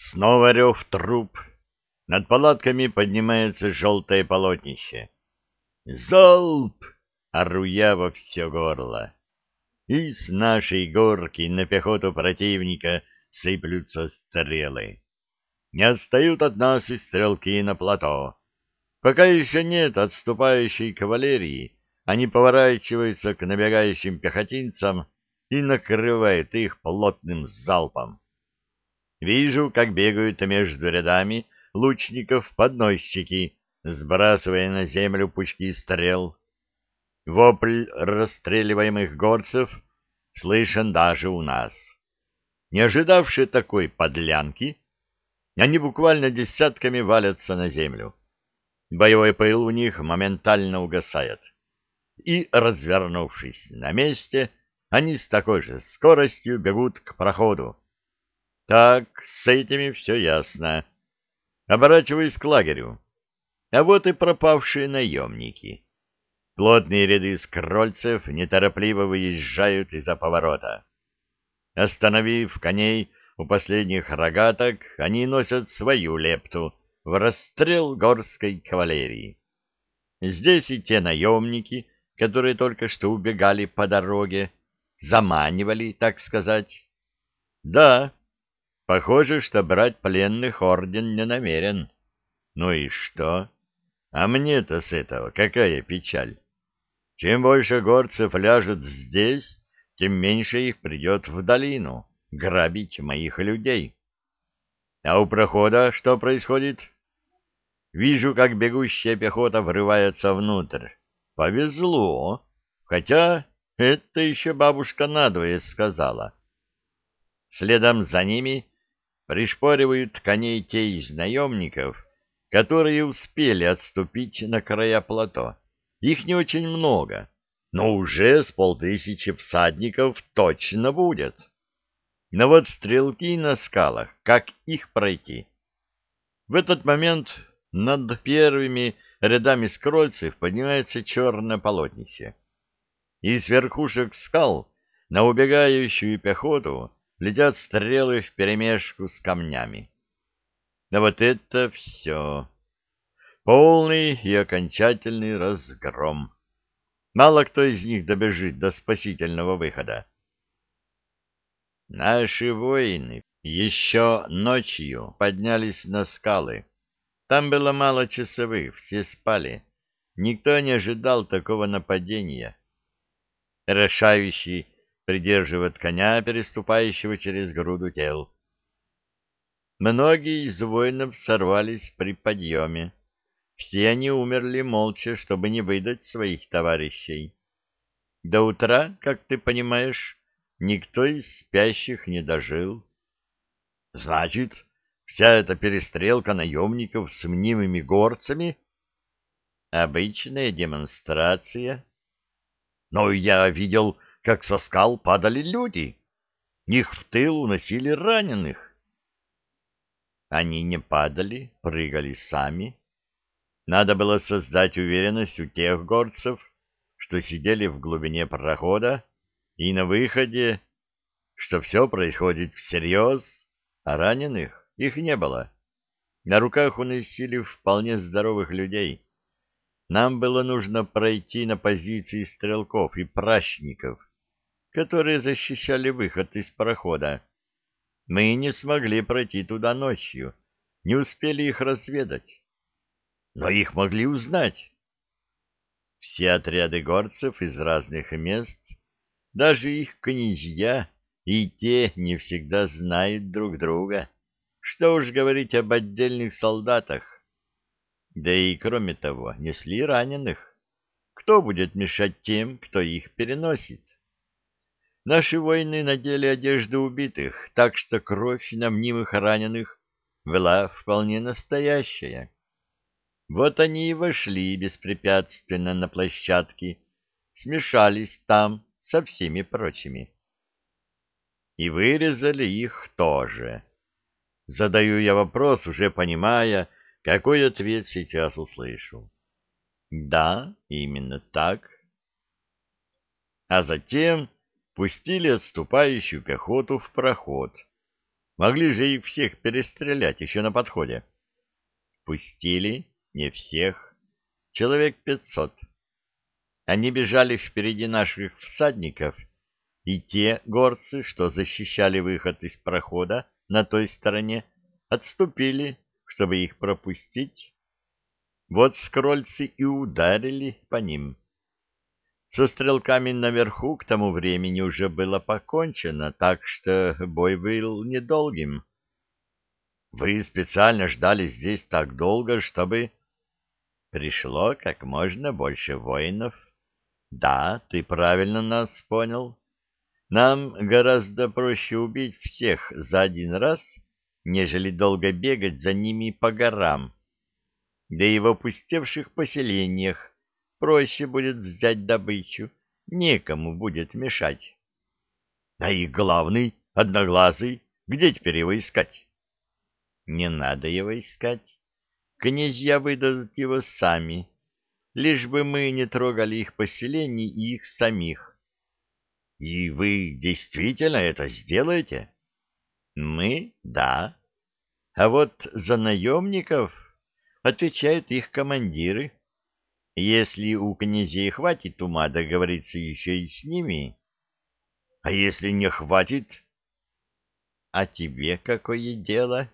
Снова рев труп. Над палатками поднимается желтое полотнище. «Залп!» — ору я во все горло. И с нашей горки на пехоту противника сыплются стрелы. Не отстают от нас и стрелки на плато. Пока еще нет отступающей кавалерии, они поворачиваются к набегающим пехотинцам и накрывают их плотным залпом. Вижу, как бегают между рядами лучников подносчики, сбрасывая на землю пучки стрел. Вопль расстреливаемых горцев слышен даже у нас. Не ожидавшие такой подлянки, они буквально десятками валятся на землю. Боевой пыл у них моментально угасает. И, развернувшись на месте, они с такой же скоростью бегут к проходу. Так, с этими все ясно. Оборачиваюсь к лагерю. А вот и пропавшие наемники. Плотные ряды скрольцев неторопливо выезжают из-за поворота. Остановив коней у последних рогаток, они носят свою лепту в расстрел горской кавалерии. Здесь и те наемники, которые только что убегали по дороге, заманивали, так сказать. Да, похоже, что брать пленных орден не намерен. Ну и что? А мне-то с этого какая печаль? Чем больше горцев ляжет здесь, тем меньше их придет в долину грабить моих людей. А у прохода что происходит? Вижу, как бегущая пехота врывается внутрь. Повезло, хотя это еще бабушка надвое сказала. Следом за ними пришпоривают коней те из наемников, которые успели отступить на края плато. Их не очень много, но уже с полтысячи всадников точно будет. Но вот стрелки на скалах, как их пройти? В этот момент над первыми рядами скрольцев поднимается черное полотнище и с верхушек скал на убегающую пехоту летят стрелы вперемешку с камнями. Да вот это все. Полный и окончательный разгром. Мало кто из них добежит до спасительного выхода. Наши воины еще ночью поднялись на скалы. Там было мало часовых, все спали. Никто не ожидал такого нападения. Решающий придерживает коня, переступающего через груду тел. Многие из воинов сорвались при подъеме. Все они умерли молча, чтобы не выдать своих товарищей. До утра, как ты понимаешь, никто из спящих не дожил. Значит, вся эта перестрелка наемников с мнимыми горцами — обычная демонстрация. Но я видел, как со скал падали люди. Их в тыл уносили раненых. Они не падали, прыгали сами. Надо было создать уверенность у тех горцев, что сидели в глубине прохода, и на выходе, что все происходит всерьез, а раненых их не было. На руках уносили вполне здоровых людей. Нам было нужно пройти на позиции стрелков и пращников, которые защищали выход из прохода. Мы не смогли пройти туда ночью, не успели их разведать. Но их могли узнать. Все отряды горцев из разных мест, даже их князья, и те не всегда знают друг друга. Что уж говорить об отдельных солдатах. Да и, кроме того, несли раненых. Кто будет мешать тем, кто их переносит? Наши воины надели одежды убитых, так что кровь на мнимых раненых была вполне настоящая. Вот они и вошли беспрепятственно на площадки, смешались там со всеми прочими. И вырезали их тоже. Задаю я вопрос, уже понимая, какой ответ сейчас услышу? Да, именно так. А затем пустили отступающую пехоту в проход. Могли же их всех перестрелять еще на подходе. Пустили не всех, человек пятьсот. Они бежали впереди наших всадников, и те горцы, что защищали выход из прохода на той стороне, отступили, чтобы их пропустить. Вот скрольцы и ударили по ним. Со стрелками наверху к тому времени уже было покончено, так что бой был недолгим. Вы специально ждали здесь так долго, чтобы... Пришло как можно больше воинов. Да, ты правильно нас понял. Нам гораздо проще убить всех за один раз, нежели долго бегать за ними по горам. Да и в опустевших поселениях проще будет взять добычу, некому будет мешать. А и главный, одноглазый, где теперь его искать? Не надо его искать. Князья выдадут его сами, лишь бы мы не трогали их поселений и их самих. И вы действительно это сделаете? Мы — да. А вот за наемников отвечают их командиры. Если у князей хватит ума договориться еще и с ними... А если не хватит? А тебе какое дело?